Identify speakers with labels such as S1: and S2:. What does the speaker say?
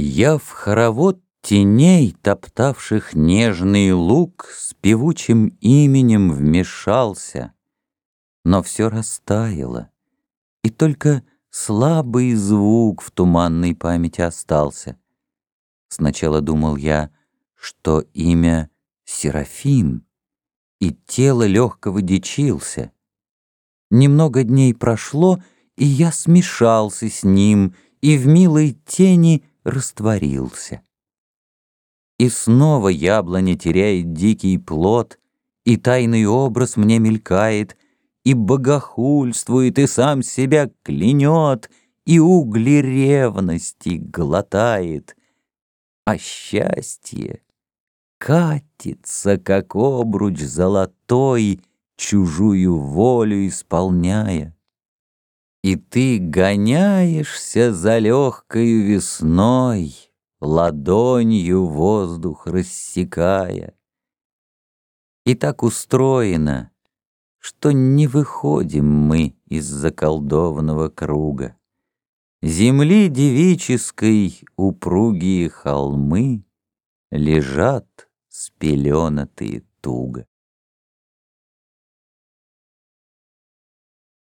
S1: Я в хоровод теней, топтавших нежный луг, С певучим именем вмешался, но все растаяло, и только слабый звук в туманной памяти остался. Сначала думал я, что имя Серафим, и тело легкого дичился. Немного дней прошло, и я смешался с ним, и в милой тени растворился. И снова яблоня теряет дикий плод, И тайный образ мне мелькает, И богохульствует, и сам себя клянет, И угли ревности глотает. А счастье катится, как обруч золотой, Чужую волю исполняя. И ты гоняешься за легкою весной, Ладонью воздух рассекая. И так устроено, что не выходим мы из заколдованного круга. Земли девической упругие холмы Лежат спеленатые туго.